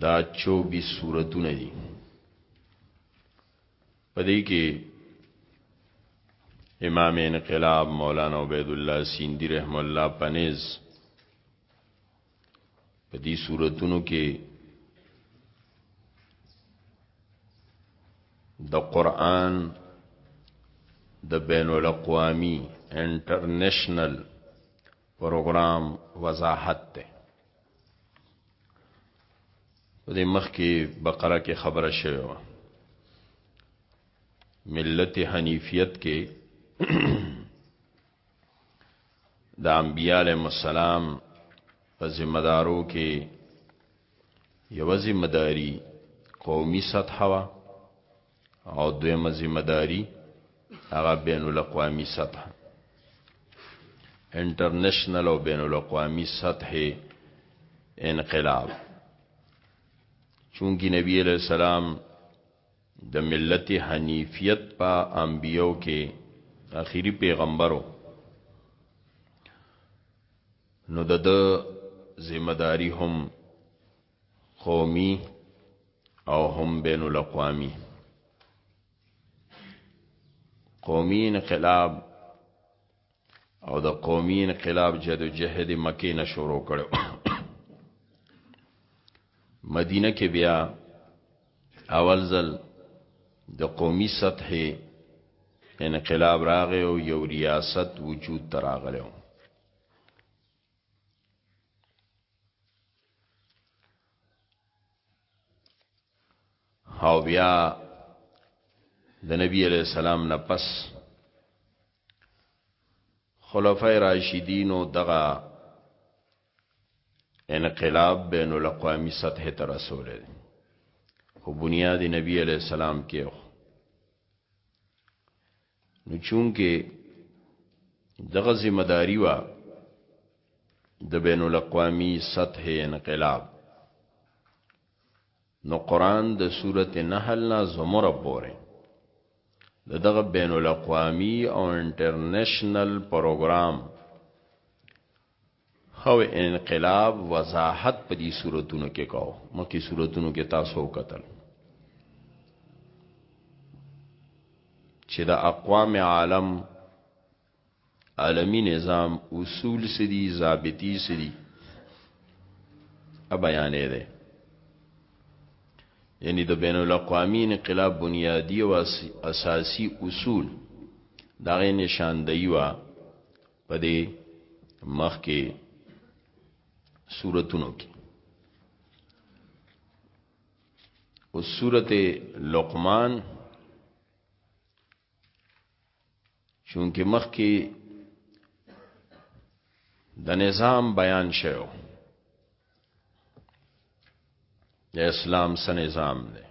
دا چوبیس صورتونه دي په دې کې امام انقلاب مولانا عبید الله سیندی رحم الله پنیز په دې صورتونو کې د قران د بین الاقوامی انټرنیشنل پروګرام وضاحت ته د مخکې بقره کې خبره شوې و ملت حنیفیت کې د انبیاء علیهم السلام په ذمہ دارو کې یو ذمہ داری قومي سطح وا او دویمه ذمہ داری هغه بین الاقوامی سطح انټرنیشنل او بین الاقوامی سطح انقلاب چونکی نبی علیہ السلام د ملت حنیفیت په انبیو کې اخیری پیغمبرو نو د ذمہ داری هم قومي او هم بین الاقوامی قومي انقلاب او د قومي انقلاب جدوجهد مکه نه شروع کړو مدینه کې بیا اول ځل د قومي سطحې انقلاب راغی او یو ریاست وجود تراغلی او بیا د نبی علیہ السلام نه پس خلفای راشدینو دغه انقلاب بین الاقوامی سطح ته رسول دي خو بنیاد نبی علیہ السلام کې نو چونکه دغه ذمہ داری وا د بین الاقوامی سطح انقلاب نو قران د سورته نحل نه زمر پورې دغه بین الاقوامی او انټرنیشنل پروګرام خو انقلاب وضاحت په دې صورتونو کې کو مکه صورتونو کې تاسو وکتل چې د اقوام عالم عالمی نظام اصول سدي ضابطي سدي ا بیانې ده یعنی د بین الاقوامی انقلاب بنیادی او اساسی اصول دغه نشاندهی وا په دې مخ کې سورتونو کې او سورته لقمان چونکه مخ کې د نظام بیان شوی د اسلام سره نظام دی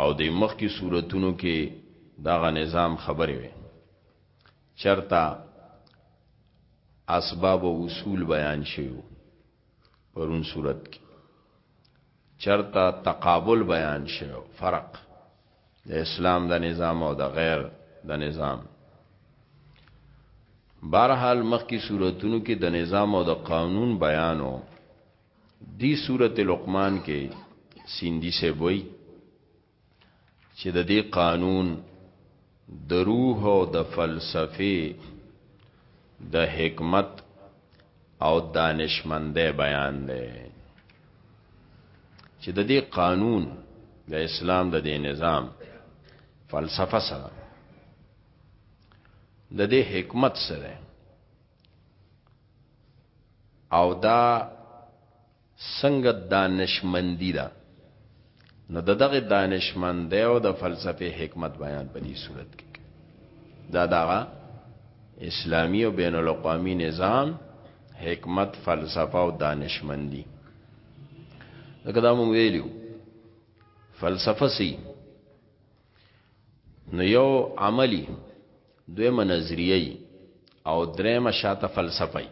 او د مخ کی صورتونو کې دغه نظام خبرې وي چرتا اسباب او اصول بیان شیو پرون صورت کې چرتا تقابل بیان شیو فرق د اسلام د نظام او د غیر د نظام بارحال مخکی صورتونو کې د نظام او د قانون بیانو دی صورت لقمان کې سیندی سے بوئی چې د دې قانون د روح او د فلسفه د حکمت او دانشمندې بیان دی چې د دې قانون د اسلام د دې نظام فلسفه سره د دې حکمت سره او دا څنګه دانشمندي ده نو د دغه دانشمندۍ او د فلسفې حکمت بیان په دې صورت کې دا دغه اسلامی او بین الاقوامی نظام حکمت فلسفه او دانشمندی لکه دا مونږ ویلو فلسفه سی نو یو عملی دویمه نظریه او دریمه شاته فلسفه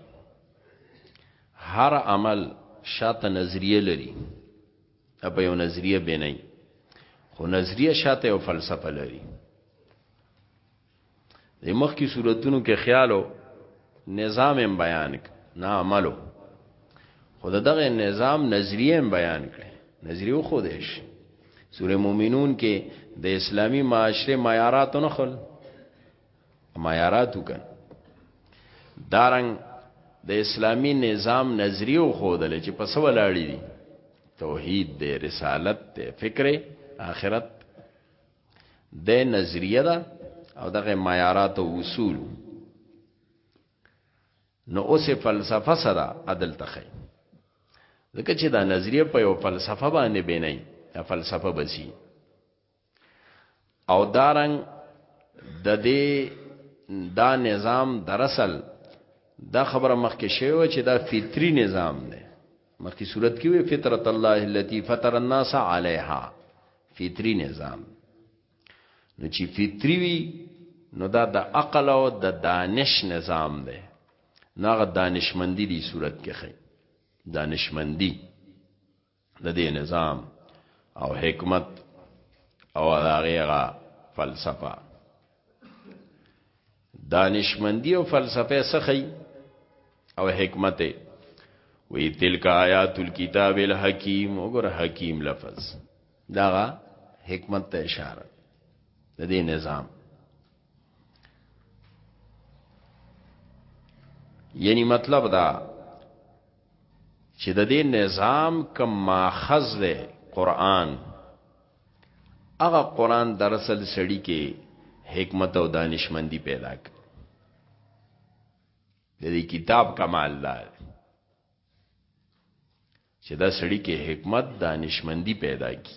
هر عمل شاته نظریه لري دا په یو نظریه بنای خو نظریه شاته یو فلسفه لري د مخکې صورتونو کې خیالو نظام هم بیان ک نه عملو خود دغه نظام نظریه هم بیان کړي نظریه خو دیش سوره مومنون کې د اسلامی معاشره معیارات نه خل معیاراتو کن دارنګ د اسلامی نظام نظریو خودل چې په سو لاړی دي توحید دی رسالت دی فکر آخرت د نظریه ده او دغه معیارات او اصول نو اوس فلسفه سره عدل تخی ځکه چې دا نظریه په یو فلسفه باندې بنای دا فلسفه بسی او دارنګ د دې دا نظام دراصل دا خبره مخکې شوی چې دا فطری نظام دی مخکې صورت کې وی فطرت الله التي فطر الناس عليها فطری نظام نو چې فطری وی نو دا د عقل او د دانش نظام دی ناغه دانشمندی دی صورت کې خی دانشمندی د دې نظام او حکمت او هغه فلسفه دانشمندی او فلسفه سخی او حکمت وی تلک آیات الكتاب الحکیم وګور حکیم لفظ داغه حکمت ته اشاره د دې نظام یعنی مطلب دا چې د دې نظام کم ماخذ دی قران هغه قران دراصل سړی کې حکمت او دانشمندي پیدا کړ د دې کتاب کمال دا چې دا سړی کې حکمت دانشمندي پیدا کی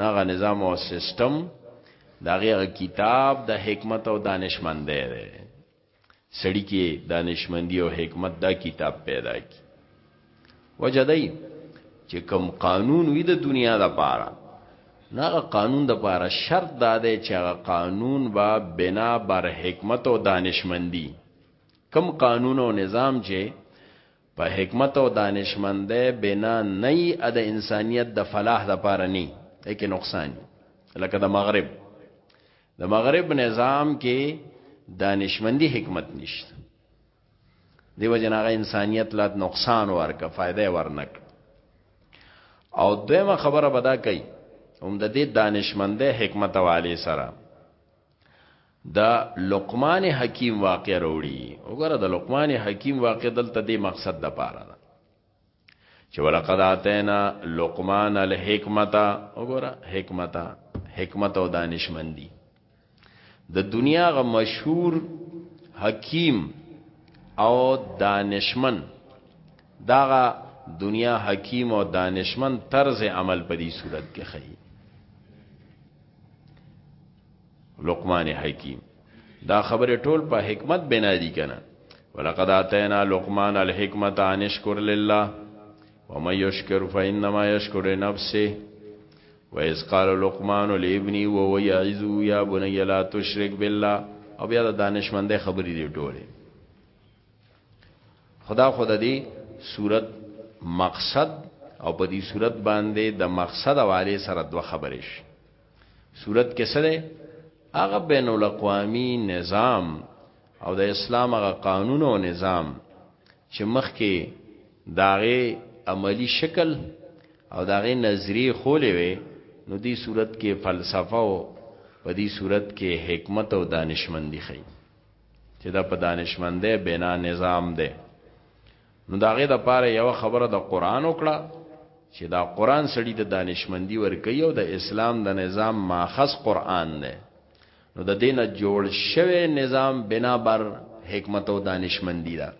ناغه نظام او سیستم داغه کتاب د حکمت او دانشمندې ده سړی کې دانشمندی او حکمت دا کتاب پیدا کی وجدای چې کم قانون وي د دنیا د پاره ناغه قانون د پاره شرط دا ده چې هغه قانون با بنا بر حکمت او دانشمندی کم قانون او نظام چې په حکمت او دانشمندۍ بنا نه یي ا د انسانیت د فلاح د پاره ني اکه نقصان لکه د مغرب د مغرب نظام کې دانشمندي حکمت نشته دیو جناغه انسانیت لا نقصان ورکه فائدې ورنک او دویمه خبره بدا کوي هم د دې دانشمندې حکمت والے سره دا لقمان حکیم واقع وروړي وګوره د لقمان حکیم واقع دلته د مقصد د پاره ده چې ولقد اتینا لقمان الحکمت وګوره حکمت حکمت او دانشمندي د دنیا غ مشهور حکیم او دانشمن داغه دنیا حکیم او دانشمن طرز عمل په دې صورت کې خي لقمان حکیم دا خبره ټول په حکمت بنا دي کنه ولقد اتینا لقمان الحکمت ان اشکر لله ومن یشکر فانما یشکر لنفسه وَإِذْ قَالَ لُقْمَانُ لِابْنِهِ وَهُوَ يَعِظُهُ يَا بُنَيَّ لَا تُشْرِكْ بِاللَّهِ او بیا د دانشمندې خبرې دی ټوله خدا خدا دی صورت مقصد او په دې صورت باندې د مقصد حواله سره دوه خبرې شي صورت کې سره هغه بین الاقوامی نظام او د اسلام هغه قانون او نظام چې مخکې داغه عملی شکل او داغه نظریه خولې وي نو دی صورت کې فلسفه او په دې صورت کې حکمت او دانشمندي خي چې دا په دانشمندې بنا نظام ده نو دا غي د پاره یو خبره د قران وکړه چې دا قران سړی د دانشمندي ور کوي او د اسلام د نظام ماخذ قران نه نو د دینه جوړ شوی نظام بنا بر حکمت او دانشمندی دا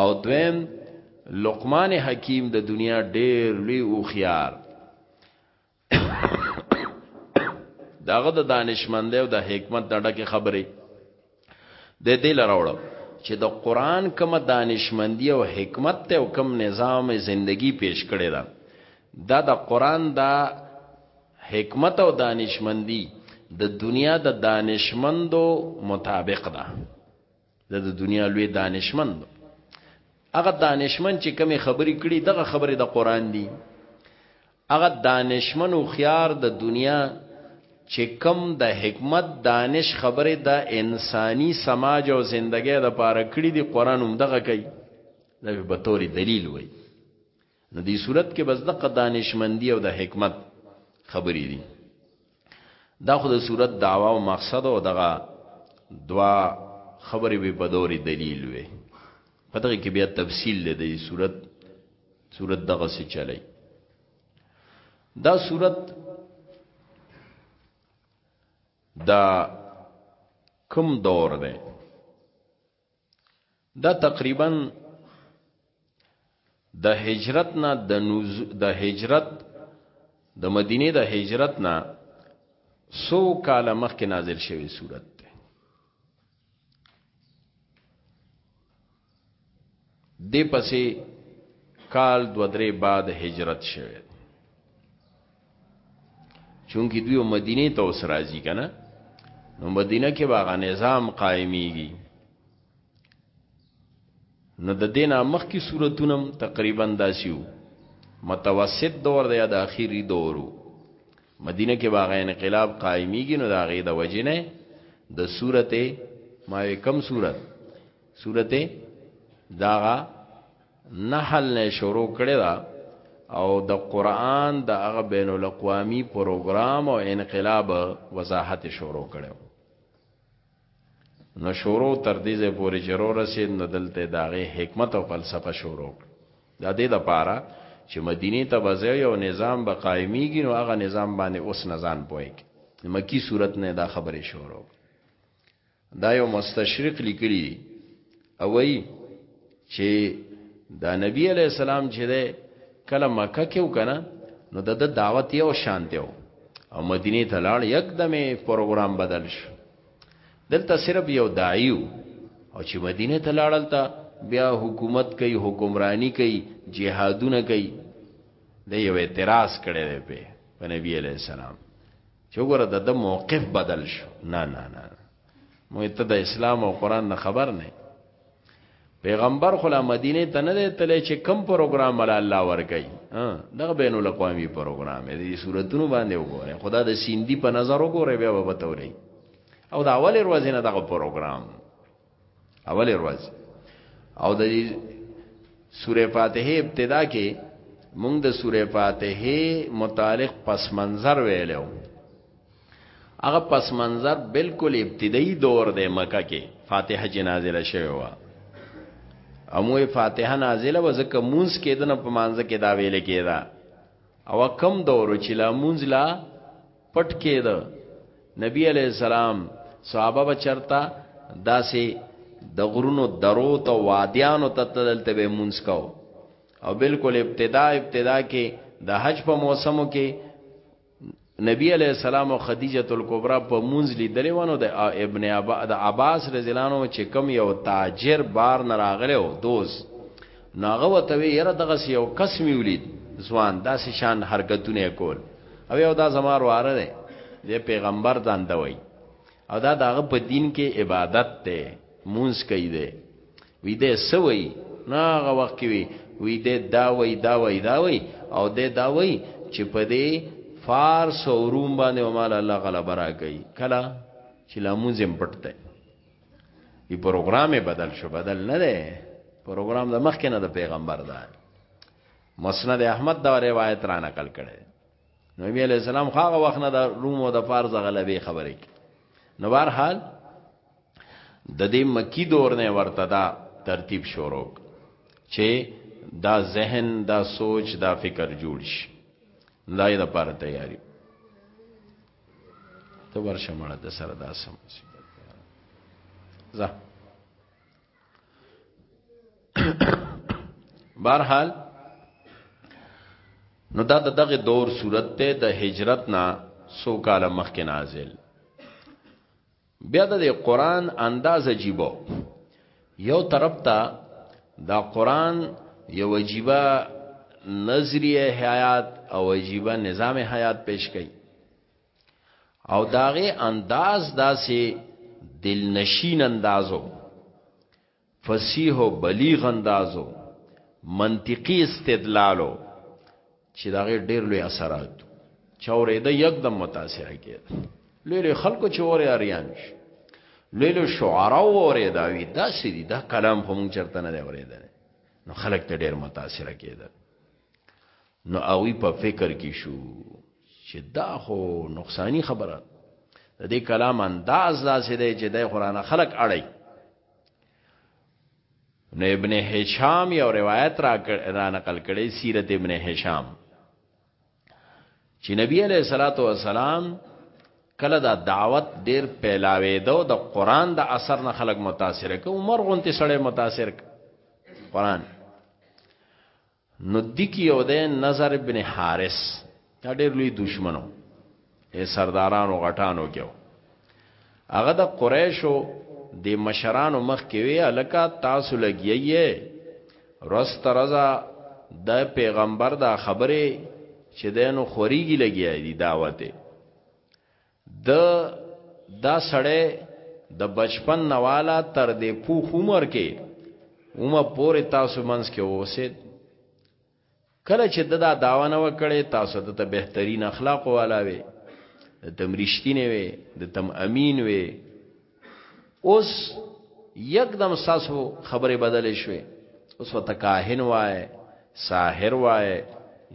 او دویم لقمان حکیم د دنیا ډیر لوی او خيار داغه د دانشمند او د حکمت نه ډکه خبره د دې لراوړو چې د قران کوم دانشمندي او حکمت ته او کوم نظام زندگی پیش کړی دا دا د قران دا حکمت او دانشمندي د دنیا د دانشمندو مطابق ده د دنیا لوی دانشمند هغه دانشمن چې کمی خبرې کړي دغه خبرې د قران دي هغه دانشمن او خيار د دنیا چې کم د حکمت دانش خبره د دا انساني سماج او زندګۍ د پاره کړی دی قران هم دغه کوي دا به توري دلیل وای نو دې صورت کې بس دقه دانشمندي او د حکمت خبرې دي دا خو د صورت دعوا او مقصد او دغه دوا خبرې به په دوري دلیل وي په دغه کې بیا تفصیل دی د صورت صورت دغه څه چلی دا صورت دا کم دور دی دا تقریبا د هجرت نه د نوز د هجرت د مدینه د هجرت نه سو کال مخکې نازل شوی صورت دې پسې کال دو درې بعد هجرت شوه چونکی دوی مدینه ته اوس راځي کنه نو مدینه کې واغه نظام قائميږي نو د دینه مخ کی صورتونم تقریبا داسیو متوسط دور دی د اخیری دورو مدینه کې واغه انقلاب قائميږي نو دا غي د وجنه د صورت ما کم صورت سورته داغه نحل نه شروع کړی دا او د قران د هغه بین الاقوامی پروګرام او انقلاب وضاحت شروع کړو نو شروع تر دې ځې پورې چرور رسید نو دلته داغه حکمت او فلسفه شروع د دې د پاره چې مدینه ته بځای یو نظام به قائمیږي نو هغه نظام باندې اوس نزان پوي مکی صورت نه دا خبره شروع دا یو مستشرق لیکلی دی او وی چې دا نبی علی السلام چې ده کله مکه کې وکنه نو د دعوت یو شان دی او مدینه ته لاړ یکدمه پروګرام بدل شو دلته صرف یو داعیو او چې مدینه ته لاړل تا بیا حکومت کوي حکمرانی کوي جهادونه کوي د یو اعتراض کړي دی په نبی علی السلام چې وګوره د د موقف بدل شو نه نه نه مو ته د اسلام او قران نه خبر نه پیغمبر خلا مدینه ته نه تللی چې کم پروګرام ولا الله ورګي دغه بین الاقوامی پروګرام دی صورتونو باندې وګوره خدا د سیندی په نظر وګوره بیا به توري او دا اول ورځ نه دغه پروګرام اول ورځ او د سوره فاتحه ابتدا کې موږ د سوره فاتحه متعلق پس منظر ویلو هغه پس منظر بالکل ابتدایي دور دی مکه کې فاتحه جنازه شوی و امو فاتحه نازله و زکه مونږ کې دنه په مانزه کې دا ویل کېدا او کم دور چې لا مونږ لا پټ کېده نبی علی السلام صحابه بچرتا داسې د غرونو درو ته وادیانو ته تدلته به مونږ کو او بالکل ابتدا ابتدا کې د حج په موسمو کې نبی علیہ السلام او خدیجه الکبرى په مونږ لیدلې ونه د ابن ابا د عباس رضی الله عنه چې کم یو تاجر بار نه راغله او دوست نو هغه ورته وی یاره دغسې یو کس مې ولید ځوان داسې شان حرکتونه یې کول او یو دا زما ورواره دی دی پیغمبر ځان ته وایي او دا د هغه په دین کې عبادت دی مونځ کوي دی وی دی څه وایي نو هغه وخت کې وی وی دی دا وایي دا وایي دا وایي او دی دا وایي چې په دې فارس او روم باندې ومال الله غلبه راکوي کله چې لامونځ هم پټ دی ای پروګرام بدل شو بدل نه دی پروګرام د مخ کې نه د پیغمبر ده مسند احمد دا روایت را نقل کړي نبی علیہ السلام خاغه وخت نه د روم او د فارس غلبې خبرې کی نو بهر حال د دې مکی دور نه ورته دا ترتیب شروع چې دا ذهن دا سوچ دا فکر جوړ شي دا یې لپاره تیاری ته ورشه مړه د سره داسم زه بهرحال نو دا د دغه دور صورت ته د هجرت نه سو کال مخکې نازل بیا د قران انداز عجیبو یو طرف ته دا قران یو عجیبه نظریه حیات او عجیبه نظام حیات پیش کړي او داغه انداز داسې دلنشین اندازو فصیح او بلیغ انداز او منطقي استدلال و چې دا غیر ډیر لوی اثرات چا اورېده یکدم متاثر کېد لوی لوی خلکو چې اورې اریان شي لوی لوی شعرا اورې دا وی دا سری دا کلام هم چرته نه اورېدل نو خلک ته ډیر متاثر کېدل نو اوی په فکر کې شو چې دا خو نقصانی خبره د دې کلام انداز داسې دی چې د قران خلک اړي نو ابن هشام یو روایت را, را نقل کړي سیرت ابن هشام چې نبی علیہ الصلوۃ والسلام کله دا دعوت ډیر پیلاوي دو د قران د اثر نه خلک متاثر ک عمر غونتی سړی متاثر ک قران نو دی کی یو دی نظر ابن حارس دا ډیر لوی دشمنو ای سردارانو غټانو کېو هغه د قریشو د مشرانو مخ کې وی الکا تاسو لګیایې رست رضا د پیغمبر دا خبره چې دینو خوريږي لګیای دی دعوته د دا سړی د بچپن نواله تر دې پوخ عمر کې عمر پورې تاسو منځ کې اوسید کله چې دا داوا نه وکړي تاسو د بهترین اخلاق والا وي د تم رښتینه وي د تم امین وي اوس یکدم ساسو خبره بدلې شوې اوس وته کاهن وای ساحر وای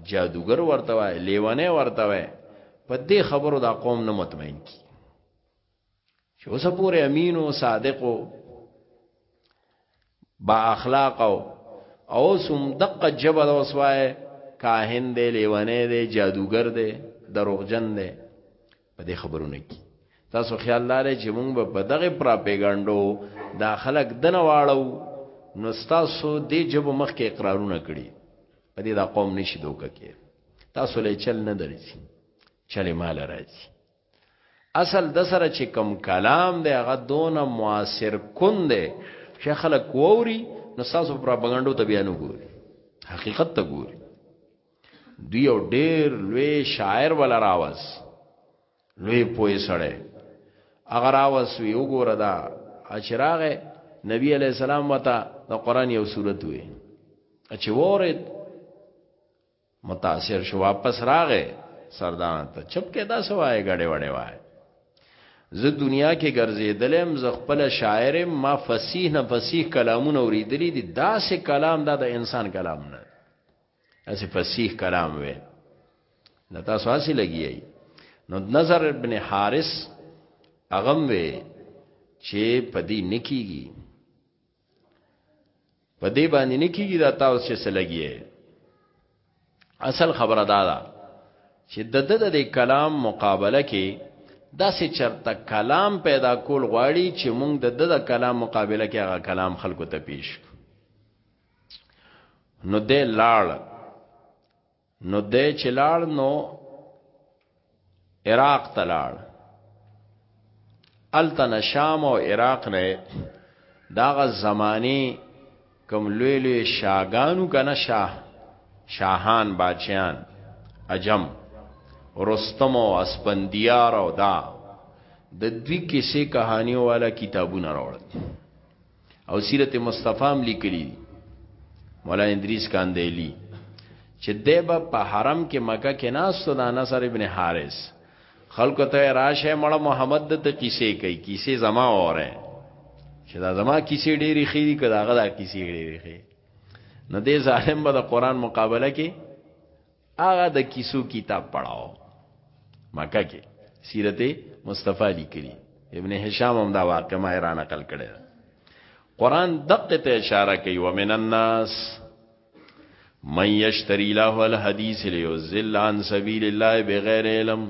جادوګر ورته وای لیوانه ورته وای په دې خبرو دا قوم نه مطمئن کی چې اوس پورې امینو صادقو با اخلاق او او سم دقه جبل وسوای کاهن دی لیونه دی جادوګر دی دروغجن دی په دې خبرونه کې تاسو خیال لاره چې مونږ به په دغه پراپګانډو دا خلک دنه واړو نو تاسو دې جب مخ کې اقرارونه کړی په دې دا قوم نشي دوک کې تاسو له چل نه درځي چلې مال راځي اصل د سره چې کم کلام دی هغه دون موثر کون دی چې خلک ووري نو تاسو پروپاګاندا ته بیان وګوري حقیقت ته ګوري دی او ډیر لوی شاعر ولا راوس لوی پوی سره اگر راوس وی وګوره دا اچراغه نبی علی السلام وتا د قران یو سورته وی اچ وورید متاثر شو واپس راغې سردان ته چپ کې دا سوای غړې وړې وای زه دنیا کې ګرځېدلم زه خپل شاعر ما فصیح نه فصیح کلامونه اوریدلې دي دا سه کلام دا د انسان کلام نه اسه فصیح کلام وې نه تاسو هسي لګیږي نو نظر ابن حارث اغم وې چې پدی نکیږي په دې باندې نه کیږي دا تاسو چې سلګي اصل خبره دا ده چې د د د کلام مقابله کې دا سه چرته کلام پیدا کول غواړي چې موږ د د د کلام مقابله کې هغه کلام خلکو ته پیش نو د لاړ نو د چلاړ نو عراق تلاړ التن شام او عراق نه داغه زمانی کوم لوی لوی شاګانو کنه شاه شاهان بادشاہان عجم رستم او اسپندیار او دا د دوی کیسې کہانیو والا کتابونه راوړل او سیرت مصطفی هم لیکلی دی مولانا ادریس کاندیلی چې دیبا په حرم کې مکه کې ناستو دا نصر ابن حارث خلکو ته راشه مړه محمد د ته کیسې کوي کیسې زما اوره چې دا زما کیسې ډېری خېری کدا غدا کیسې ډېری خې نه دې ظالم به د قران مقابله کې هغه د کیسو کتاب پڑھاو مکه کې سیرت مصطفی لیکلی ابن هشام هم دا واقع ما را نقل کړی قران دقه ته اشاره کوي ومن الناس من یشتری له الحدیث لیذل عن سبیل الله بغیر علم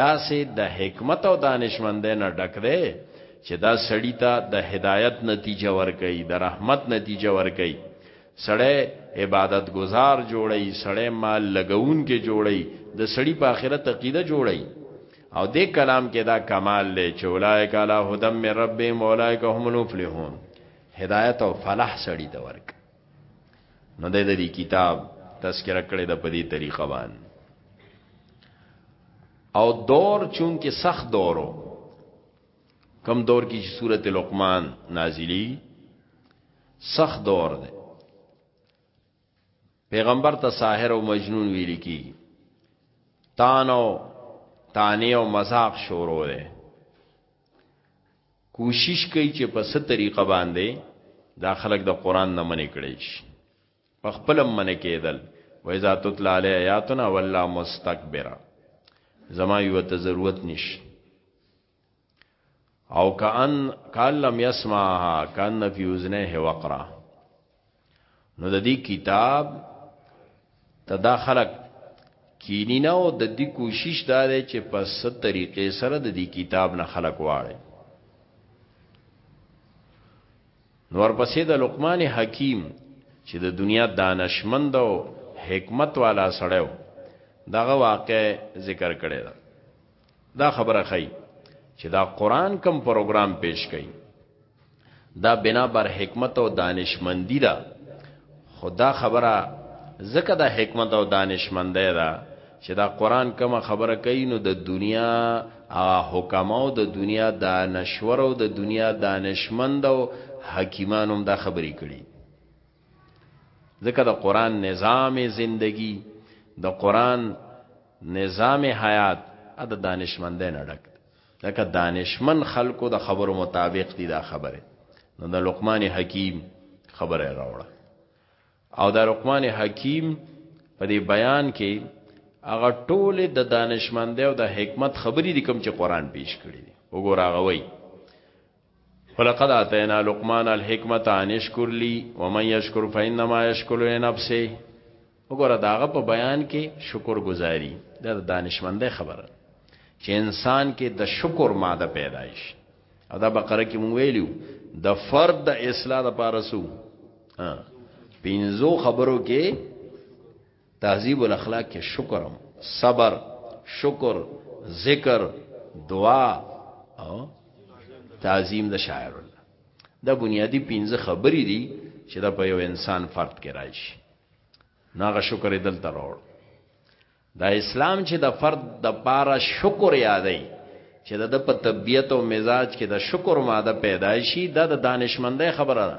داسې د حکمت او دانشمندۍ نه ډک دی چې دا سړی ته د هدایت نتیجه ورکړي د رحمت نتیجه ورکړي سړی عبادت گزار جوړي سړی مال لګون کې جوړي د سړی په آخرت عقیده جوړي او دې کلام کې دا کمال دی چې اولایک علی هدم من ربهم اولایک هم المفلحون هدایت او فلاح سړی ته ورکړي نو د دې کتاب تذکرہ کړی د پدی طریقه باندې او دور چون کې سخت دورو کم دور کې چې سورته لقمان نازلی سخت دور دی پیغمبر ته ساحر او مجنون ویل کی تانو تانی او مذاق شروع دی کوشش کوي چې په ست طریقه باندې دا خلک د قران نه منې کړي شي په خپل منې کېدل و اذا تطلع علی آیاتنا ولا مستكبرا زما یو ته ضرورت نش او کان کان لم يسمعها کان فی اذنه وقرا نو د دې کتاب ته دا خلق کینی نه او د دې کوشش دا دی چې په ست طریقې سره د دې کتاب نه خلق واړي نور پسې د لقمان حکیم چې د دنیا دانشمند او حکمت والا سړیو دغه واقع ذکر کړی دا دا خبره خی چې دا قران کم پروګرام پیش کړي دا بنا بر حکمت او دانشمندی دا خدا خبره زکه دا حکمت او دانشمندی دا چې دا قران کم خبره کوي نو د دنیا حکماو د دنیا دانشور او د دنیا دانشمند او حکیمانو دا خبرې کړي ځکه د قران نظام زندگی د قران نظام حیات د دانشمند نه ډک لکه دانشمن خلکو د خبرو مطابق دي دا خبره نو د لقمان حکیم خبره راوړه او د لقمان حکیم په دې بیان کې هغه ټول د دانشمند او د حکمت خبرې دي کوم چې قران پیش کړی دي وګوره هغه وایي ولقد اتینا لقمان الحکمت ان اشکر لی ومن یشکر فانما یشکر لنفسه وګوره داغه په بیان کې شکر گزاري دا د دانشمندې خبره چې انسان کې د شکر ماده پیدایش او دا بقره کې مونږ ویلو د فرد د اصلاح لپاره سو پینزو خبرو کې تهذیب الاخلاق کې شکر صبر شکر ذکر دعا او تعظیم د شاعر الله دا بنیادی پنځه خبرې دي چې دا په یو انسان فرد کې راشي ناغه شکر دل ترور دا اسلام چې د فرد د پاره شکر یادای چې د په طبیعت او مزاج کې د شکر ماده پیدا شي دا د دانشمندۍ خبره ده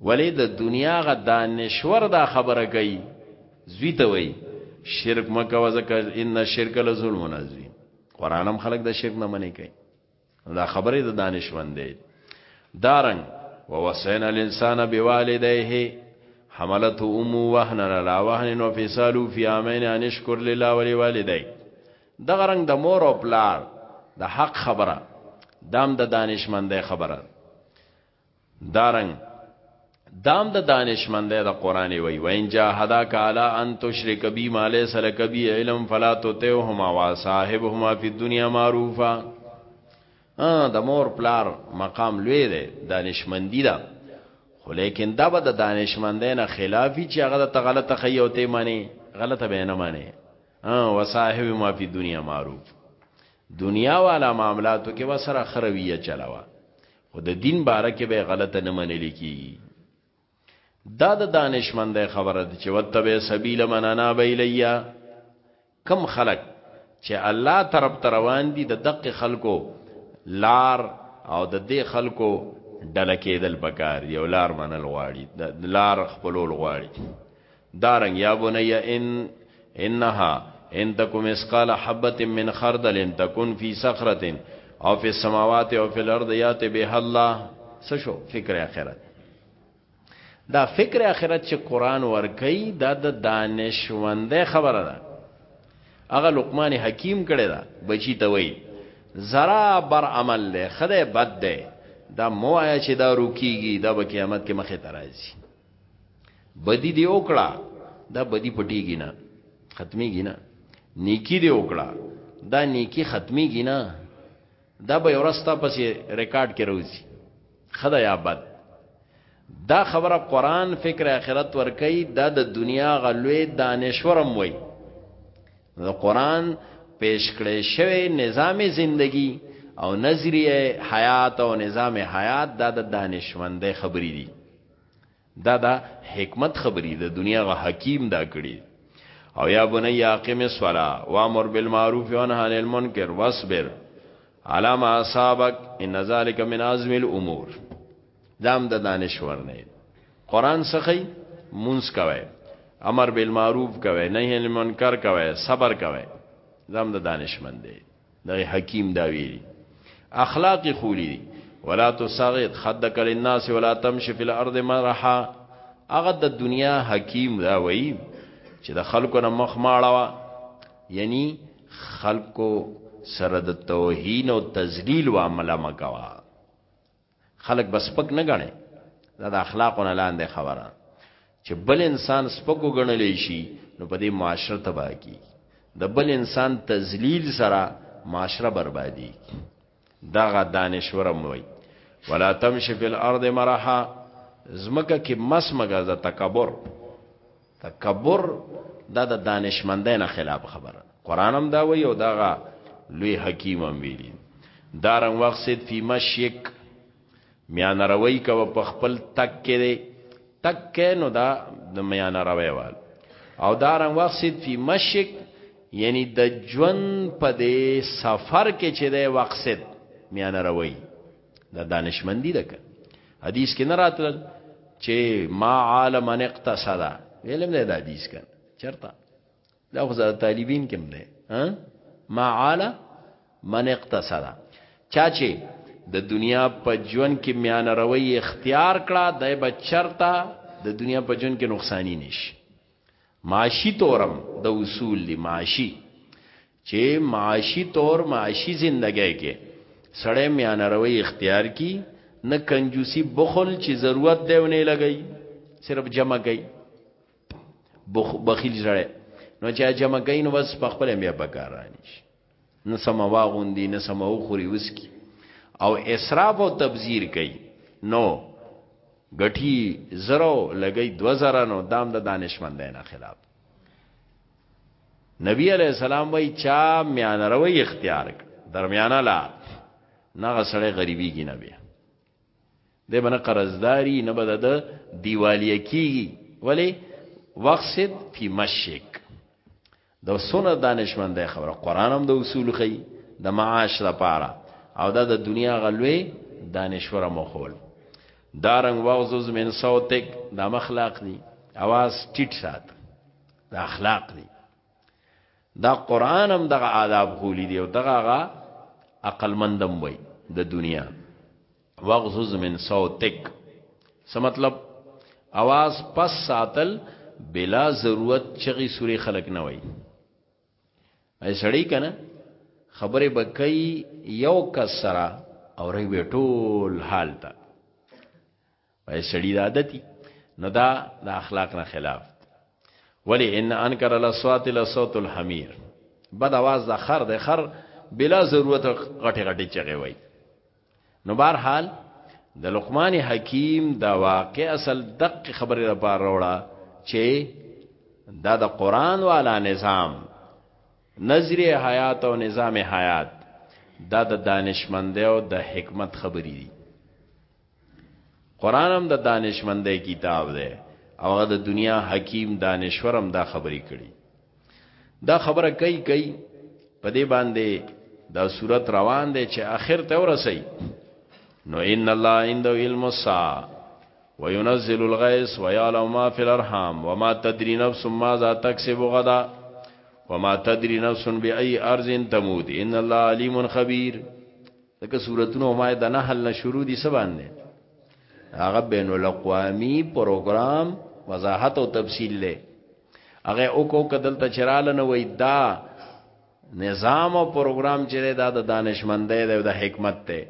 ولی د دنیا غا دانشور دا خبره کوي زوی ته وای شرک مکه وزکه ان شرک لظلم عظیم قرانم خلق د شرک نه منې کوي دا خبره د دانشمند دی دارنګ ووصینا الانسان بوالديه حملت امه وهنا لا وهن نو فسالو فی امین ان شکر لله ولی والدی دغه رنگ د مور او پلار د حق خبره دام د دانشمندې خبره دارنګ دام د دانشمند د قران وی وین جاهدا کالا ان تشرک بی ما ليس لك بی علم فلا تطعهما وصاحبهما فی الدنيا معروفا ا د مور پلار مقام لوی دی دانشمندی دا خو لیکن دا به د دانشمندانه خلافی چې هغه د غلطه خیوته معنی غلطه به نه معنی ا وصاحب ما فی دنیا معروف دنیا والا معاملاتو کې وسره خرویه چلاوه خو د دین باره کې به غلطه نه منل کیږي دا د دانشمند خبره ده چې وتبه سبیل من انا بیلیا کم خلق چې الله طرف ته روان دي د دقه خلکو لار او د دې خلکو ډله کېدل پکار دی او لار منل غواړي د لار خپلول غواړي دارنګ یا بنی ان انها ان تکو مسقال حبه من خردل ان تکون فی صخره او فی السماوات او فی الارض یات به الله سشو فکر اخرت دا فکر اخرت چې قران ورکي دا د دانشوند خبره ده هغه لقمان حکیم کړي دا بچی ته وای زرا بر عمل له خدای بد ده دا موایا چې دا روکیږي دا به قیامت کې مخه ترایي بدی دی وکړه دا بدی پټیږي نه ختميږي نه نیکی دی وکړه دا نیکی ختميږي نه دا به ورستا پسې ریکارډ کې راوځي خدای یا بد دا خبره قران فکر اخرت ور کوي دا د دنیا غلوې دانشورم وای دا قران پیش کړي شوی نظام زندگی او نظریه حیات او نظام حیات دا د دانشمندې خبرې دي دا دا حکمت خبری د دنیا غ حکیم دا کړی او یا بنی اقیم الصلا وامر بالمعروف وانه عن المنکر واصبر علی ما اصابک ان ذلک من عزم الامور دام د دانشور نه قران سخی مونږ کوي امر بالمعروف کوي نهی عن المنکر کوي صبر کوي دام د دانشمند دی دغه حکیم دا ویلي اخلاق خولی دي ولا تسغد خدک للناس ولا تمشي في الارض مرحا هغه د دنیا حکیم دا وایي چې د خلکو نه مخ ماړه یعنی خلکو سره د توهین او تذلیل و عمله مکوا خلک به سپک نه غني دا د اخلاقو نه لاندې خبره چې بل انسان سپکو غنل شي نو په دې معاشره تباہ کی د بل انسان تذلیل سره معاشره بربادي دغه دانشورم وای ولا تمشي فی الارض مرحا زمکه کې مس مګه ز تکبر تکبر دا د دانشمندۍ نه خلاف خبره قران هم دا وی او داغه لوی حکیم هم ویلی دارن وقت سید فی مشیک میان روی کو په خپل تک کې تک کې نو دا د میان روی وال او دارن وقت سید فی مشیک یعنی د ژوند په دې سفر کې چې د وقصد میان روی دا دانشمندی ده که حدیث کې نه راتل چې ما عالم ان اقتصد علم نه د حدیث کن چرته دا خو زړه طالبین کې مده ها ما عالم من اقتصد چا چې د دنیا په ژوند کې میان روي اختیار کړه دای به چرته د دنیا په ژوند کې نقصانی نشي معاشي تورم د اصول دی معاشي چه معاشی طور معاشی زندګی کې سړی میانه روی اختیار کی نه کنجوسی بخل چې ضرورت دی ونه لګی صرف جمع کوي بخیل سره نو چې جمع کوي نو بس په خپل بیا پکارانی شي نه سما واغوندي نه سما وخوري وسکی او اسراف او تبذیر کوي نو غټي زرو لګي 2000 نو دام د دا دانشمندانو خلاف نبی علیہ السلام وای چا میان روي اختیار درمیانه لا نه سړی غریبی کی نه بیا د بنه قرضداري نه بد د دیوالیه کیږي ولی وقصد فی مشک د سونه دانشمند خبره قران هم د اصول خي د معاش لپاره او دا د دنیا غلوي دانشور مخول دارنګ واغزوز من صوتک دا مخلاق دي اواز ټیټ سات دا اخلاق دي دا قران هم دغه آداب خولي دي او دغه غا عقل مندم وي د دنیا وغزز من صوتک څه مطلب आवाज پس ساتل بلا ضرورت چغي سوري خلق نه وي ای سړی کنه خبره بکای یو کس سره او ری وټول حال ته وای سړی د عادتي نو دا د اخلاق نه خلاف ولی ان انکر الاصوات لصوت الحمیر بد आवाज د خر د خر بلا ضرورت غټي غټي چغي وای نو بهر حال د لقمان حکیم دا واقع اصل دق خبره لپاره وروړه چې دا د قران والا نظام نظری حیات او نظام حیات دا د دانشمند او د حکمت خبرې دي قران هم د دانشمندې کتاب دی او هغه د دنیا حکیم دانشور هم دا خبرې کړي دا خبره کوي کوي په دې باندې دا صورت روان دی چې اخر ته ورسي نو ان الله عنده علم الساعه وينزل الغيث ويعلم ما في الارحام وما تدري نفس ماذا تكسب غدا وما تدري نفس باي ارض تموت ان الله عليم خبير دغه صورتونه ما د نحل نه شروع دي سبان نه هغه بین الاقوامی پروګرام وضاحت او تفصیل له هغه او کو کدل ته چراله نه وای دا نظام او پروګرام چې دا د دانشمندۍ دی او د حکمت دی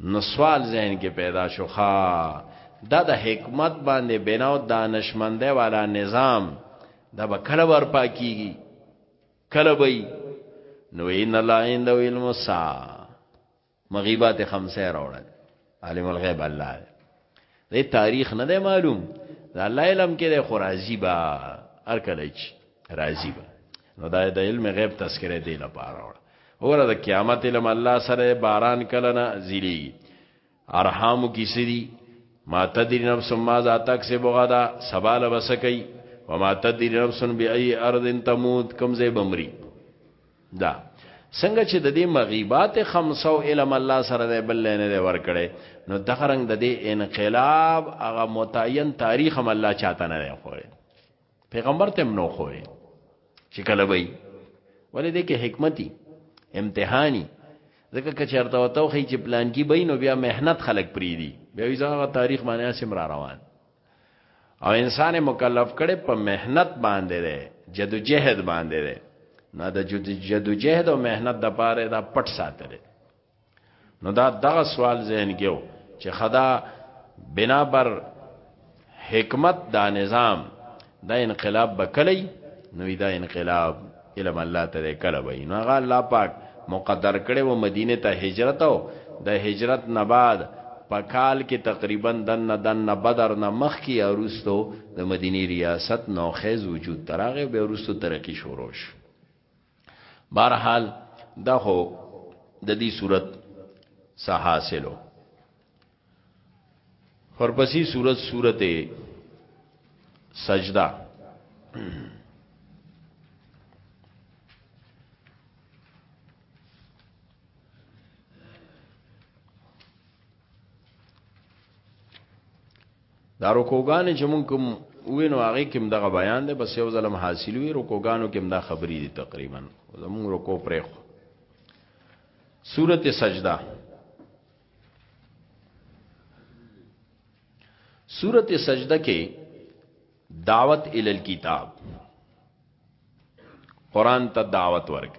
نو سوال ذهن کې پیدا شو ښا دا د حکمت باندې بناو دانشمندۍ والا نظام دا به کله ور پاکیږي کله به نو ان الله عنده علم الساعه مغیبات خمسه راوړل عالم الغیب الله دې تاریخ نه دی معلوم دا الله علم کې د خرازی با هر کله چې راضی با نو دا د علم غیب تذکره دی لپاره وړه وګوره د قیامت علم الله سره باران کله نه زیری ارحامو کی سری ما تدری نفس ما ذا تکسب غدا سبال بسکی وما تدری نفس بی ای ارض تموت کم زی بمری دا څنګه چې د دې مغیبات خمسو علم الله سره دی بل نه دی ورکړي نو دغه رنګ د دې انقلاب هغه متعین تاریخ هم الله چاته نه دی خوړي پیغمبر ته منو خو چې کله وي ولې دې کې حکمتي امتحاني ځکه که چرته وته خو چې پلان کې بین او بیا مهنت خلق پری دي بیا یې ځغه تاریخ باندې اسیم را روان او انسان مکلف کړي په مهنت باندې ده جدوجہد باندې ده نه د جدوجہد او مهنت د پاره دا پټ ساتره نو دا دغه سوال ذهن کې و چې خدا بنا بر حکمت دا نظام دا انقلاب بکلی نو دا انقلاب علم الله ته کله وای نو هغه الله پاک مقدر کړي و مدینه ته هجرت او د هجرت نه بعد په کال کې تقریبا دنه دنه بدر نه مخ کې اروستو د مدینی ریاست نوخیز وجود تراغه به اروستو ترقی شوروش بهرحال دا خو د دې صورت سه حاصلو ورپسې صورت صورت سجده دا رکوګان چې مونږ کوم وینو هغه کوم دغه بیان دی بس یو ظلم حاصل وی رکوګانو کوم دا خبرې دي تقریبا زمونږ رکو پرې خو سورته سجده سورته سجده کې دعوت ال الكتاب قران ته دعوت ورک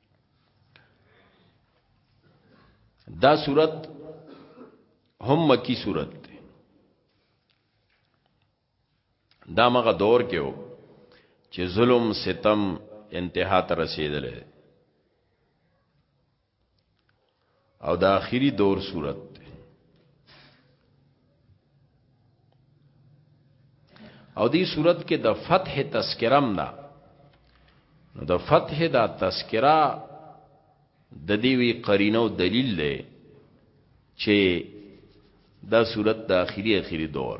دا صورت هم مکی صورت دی دا مغه دور کې و چې ظلم ستم انتها ته رسیدلې او دا آخری دور صورت دی او دی صورت کې د فتح تذکرم دا نو د فتح دا تذکرہ د دې وی قرینو دلیل دی چې دا صورت د اخیری اخیری دور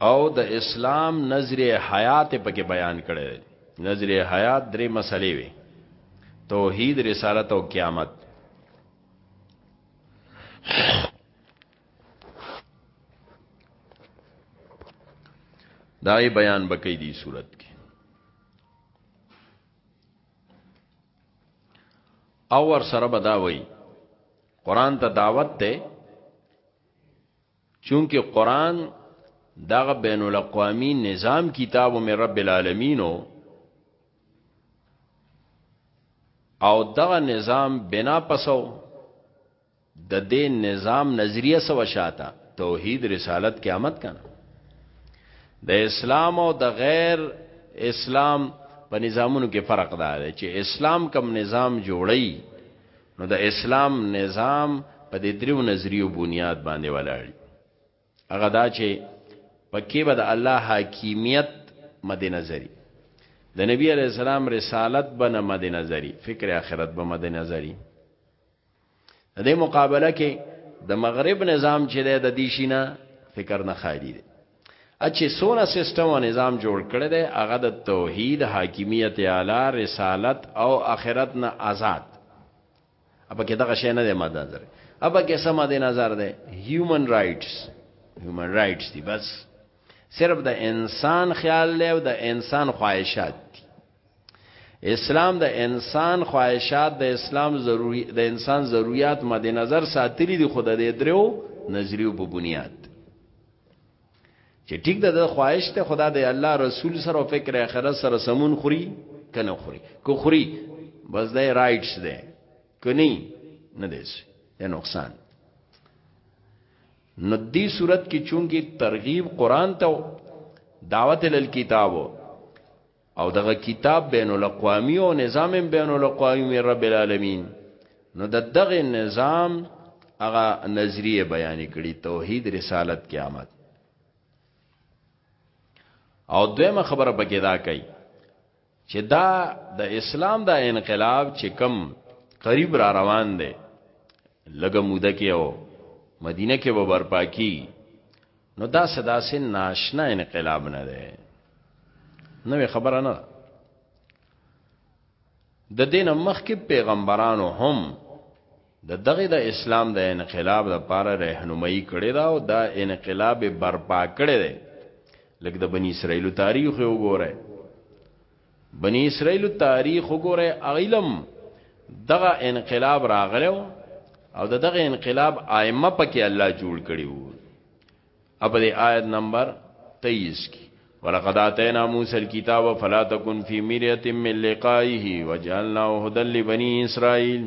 او د اسلام نظریه حیات پکې بیان کړي نظریه حیات درې مسلې وي توحید رسالت او قیامت دای بیان بکې دی صورت او ور سره بداوي قران ته دعوت ده چونکه قران دغه بین الاقوامی نظام کتاب مې رب العالمینو او دغه نظام بنا پسو ددې نظام نظریه سو شاته توحید رسالت قیامت کنه د اسلام او د غیر اسلام په نظامونو کې فرق دا دی چې اسلام کم نظام جوړی نو د اسلام نظام په دې دریو نظریو بنیاد باندې ولاړ هغه دا چې پکې به د الله حاکمیت مد نظری د نبی علی السلام رسالت بنه مد نظری فکر اخرت به مد نظری د دې مقابله کې د مغرب نظام چې د دیشینا فکر نه خالی دی اچې سونا سیستم او نظام جوړ کړی دی هغه د توحید حاکمیت اعلی رسالت او اخرت نه آزاد اپا کې دغه شی نه دی ماده نظر اپا کې سم دی نظر دی هیومن رائټس هیومن رائټس دی بس صرف د انسان خیال دی او د انسان خواهشات اسلام د انسان خواهشات د اسلام ضروري د انسان ضرورت مد نظر ساتلی دی خود د درو نظریو په بنیاد چې ټیک د خواهش ته خدا د الله رسول سره او فکر اخرت سره سمون خوري کنه خوري کو خوري بس د رائټس ده کني نه دیس یا نقصان نو دی صورت کې چونکی ترغیب قران ته دعوت ال کتابو او دغه کتاب بین الاقوامی او نظام بین الاقوامی رب العالمین نو د دغه نظام هغه نظریه بیان کړي توحید رسالت قیامت او دویمه خبره پکې دا کوي چې دا د اسلام دا انقلاب چې کم قریب را روان دی لګه موده کې او مدینه کې به برپا کی نو دا صدا سي ناشنا انقلاب نه دی نو خبره نه د دین مخکې پیغمبرانو هم د دغه د اسلام د انقلاب لپاره رهنمایي کړې دا او دا انقلاب برپا کړې ده لکه د بنی اسرائیل تاریخ وګوره بنی اسرائیل تاریخ وګوره علم دغه انقلاب راغلو او دغه انقلاب ائمه پکې الله جوړ کړی وو اب د آیت نمبر 23 کې ولقد اتینا موسی الكتاب فلا تكن في مريه من لقائه وجعلناه هدى لبني اسرائيل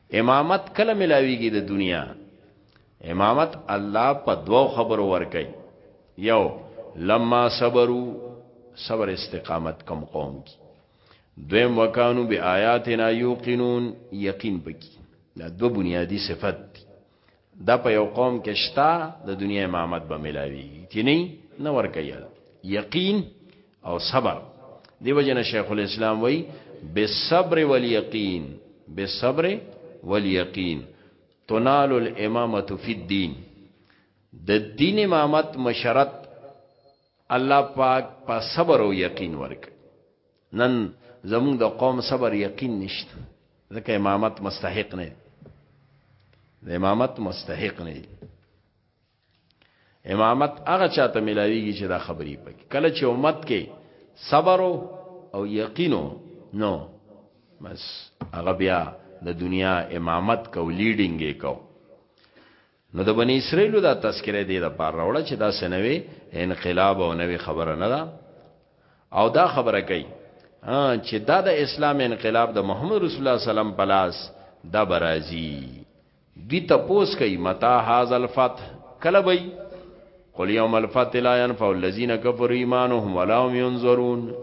امامت کله ملاویږي د دنیا امامت الله په دوو خبرو ورکي یو لما صبرو صبر استقامت کم قوم کی دویم وکانو بی آیاتنا یوقنون یقین بکی دا دو بنیادی صفت دی دا په یو قوم کې شتا د دنیا امامت به ملاوي چې نه نه ور کوي یقین او صبر دیو جن شیخ الاسلام وای بالصبر والیقین بالصبر والیقین تنال الامامه فی الدین د دین امامت مشرت الله پاک په پا صبر او یقین ورک نن زموږ د قوم صبر یقین نشته ځکه امامت مستحق نه د امامت مستحق نه دی امامت هغه چاته ملاویږي چې دا خبرې پکې کله چې امت کې صبر او یقینو نو بس هغه بیا د دنیا امامت کو لیډینګ کو نو د بنی اسرائیلو دا تذکره دی د پار راوړه چې دا سنوي انقلاب او نوې خبره نه ده او دا خبره کوي چې دا د اسلام انقلاب د محمد رسول الله سلام پلاس دا برازي دی تپوس کوي متا هاذ الفتح کله وي قل یوم الفتح لا ينفع الذين كفروا ایمانهم ولا هم ينظرون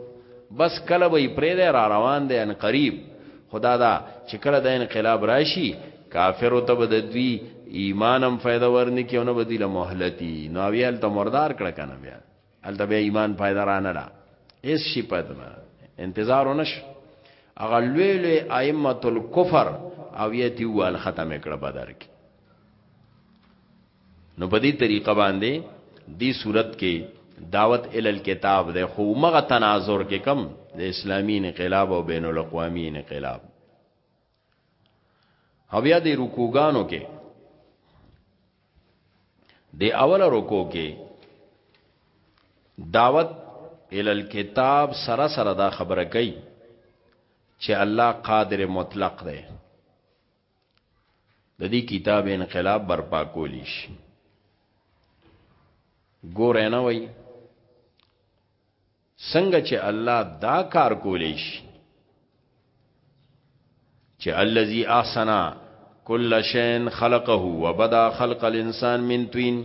بس کله به پرې ده را روان دي ان قریب خدا دا چې کله د انقلاب راشي کافر ته بد دوی ایمانم فائدہ ورنی کې نه بدیله مهلتی نو ویل ته مردار کړه کنه بیا الته بیا ایمان فائدہ را نه لا اس شي پدما انتظار ونش اغه لوی لوی ائمه الکفر او یتی وال ختم کړه بدر کې نو په دې طریقه باندې دی صورت کې دعوت ال الكتاب ده خو مغه تناظر کې کم د اسلامی انقلاب او بین الاقوامی انقلاب او بیا د رکوګانو کې د اول رکو کې دعوت ال الكتاب سره سره دا خبره کوي چې الله قادر مطلق ده د دې کتاب انقلاب برپا کولی شي ګور نه وای څنګه چې الله دا کار کولی شي چې الذي احسن كل شيء خلقه وبدا خلق الانسان من طين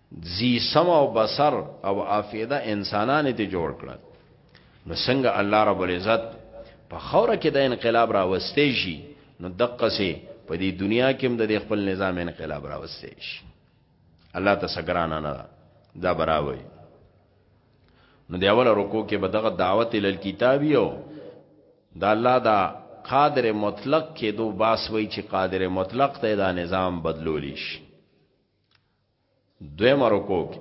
ذی سمع او بصر او افیده انسانان ته جوړ کړل نو څنګه الله رب العزت په خوره کې د انقلاب راوستي شي نو دقه سي په دې دنیا کې هم د خپل نظام انقلاب راوستي شي الله ته سګران نه دا براوي نو دی اوله رکو کې به دغه دعوت ال کتابي او دا الله دا قادر مطلق کې دو باس وای چې قادر مطلق ته دا نظام بدلولیش دویمه رکو کې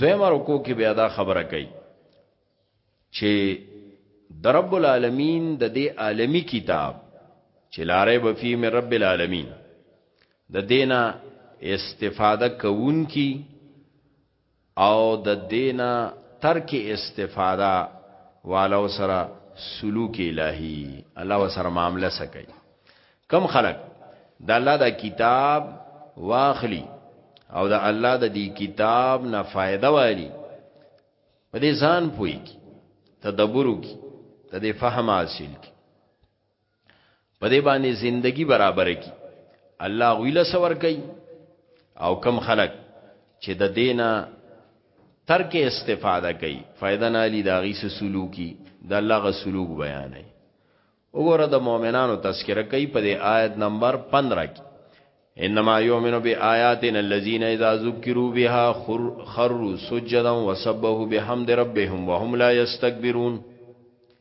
دویمه رکو کې بیا دا خبره کوي چې د رب العالمین د دې عالمی کتاب چې لارې به فی من رب العالمین د دینا استفاده کوون کی او د دې نه ترک استفاده والو سره سلوک الهی الله وسره معامله سکی کم خلق د الله د کتاب واخلی او د الله د دې کتاب نه فائدہ والی په دې ځان پوي کی تدبر کی ته دې فهم حاصل کی په دې باندې زندگی برابر کی الله غویله سور کوي او کم خلق چې د دینا ترک استفاده کوي فائدہ نه لري دا غي سلوکي د الله غ سلوک بیان نه وګوره د مؤمنانو تذکرہ کوي په دې آیت نمبر 15 کې انما یؤمنو بیااتنا الذین اذا ذکروا بها خروا سجدا وسبحوا بحمد ربهم وهم لا یستكبرون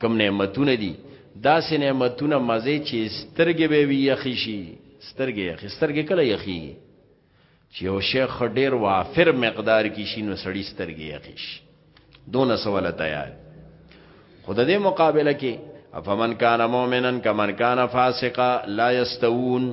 کوم نعمتونه دي داسې نعمتونه مزه چې سترګې به وي یخې شي سترګې یخې سترګې کله یخې چې یو شی خډیر وافر مقدار کې شي نو سړی سترګې یخې شي دون سوال تیار خود دې مقابله کې افمن کان مؤمنن کمن کان فاسقا لا یستوون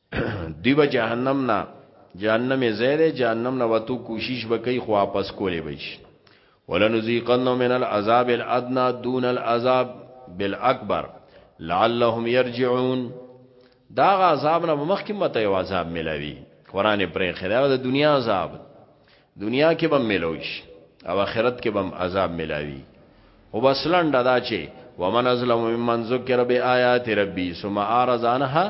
دی به جهنم نه جهنم زیره جهنم نه وتو کوشش وکي خو واپس کولې بش ولنذيقن من العذاب الادنى دون العذاب بالاكبر لعلهم يرجعون دا عذاب نه مخکې مته یو عذاب ملاوي قران پرې خره د دنیا عذاب دنیا کې به ملوش او آخرت کې به عذاب ملاوي او بس لنډه دا چې ومن ازلم ممن ذکر بیاات ربی ثم اعرض عنها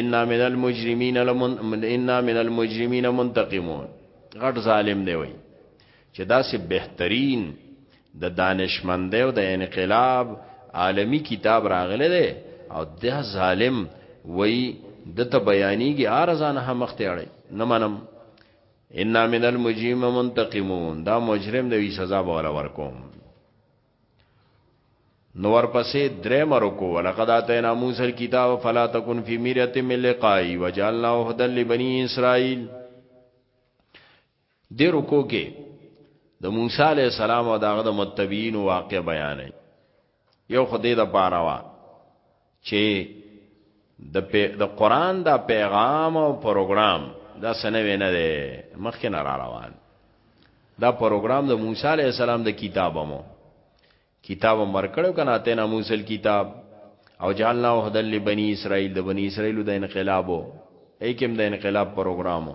ان من المجرمین لمن ان من المجرمین منتقمون غټ ظالم دی وای چې دا سه بهترین د دانشمند او د انقلاب عالمی کتاب راغله دی او د ظالم وای د ته بیانیږي ارزان هم مخته اړي نه منم انا من المجرم منتقمون دا مجرم دی سزا به ولا ورکوم نو ورپسې درې مرکو ولقد اتینا موسی الكتاب فلا تكن في مريه من لقائي وجعلنا هدى لبني اسرائيل دې رکو کې د موسی عليه السلام او داغه د متبعين واقع بیانې یو خدای د پاره وا چې د د قران دا پیغام او پروګرام دا سنوي نه دی مخکې نه را روان دا پروګرام د موسی علی السلام د کتابمو کتاب مرکړو کنه ته نه موسی کتاب او جعلنا هدل لبنی اسرائیل د بنی اسرائیل د انقلابو ایکم د انقلاب پروګرامو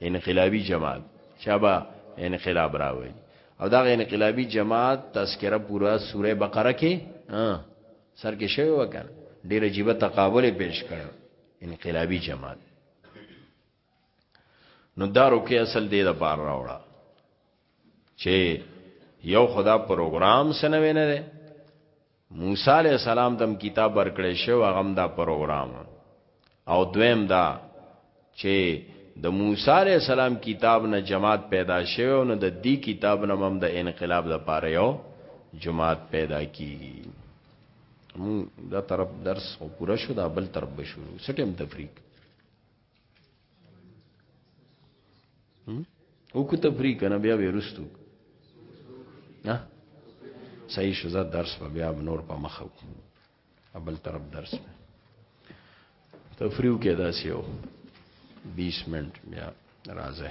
انقلابی جماعت چا به انقلاب راوړي او دا انقلابی جماعت تذکرہ پورا سوره بقره کې سر کې شوی وکړ ډیر عجیب تقابل پیش کړ انقلابی جماعت نو دارو کې اصل دې د بار راوړه چې یو خدا پروګرام سنوي نه ده موسی علیه السلام تم کتاب ورکړی شو هغه هم دا پروګرام او دویم دا چې د موسی علیه السلام کتاب نه جماعت پیدا شوه او نه د دې کتاب نه هم د انقلاب د پاره یو جماعت پیدا کیږي مون دا طرف درس او پورا شو دا بل طرف به شروع سټیم تفریق او کو تفریق کنه بیا به رستو ها صحیح شو زاد درس په بیا نور په مخه ابل طرف درس په تفریو کې داسې یو 20 منټ بیا راځه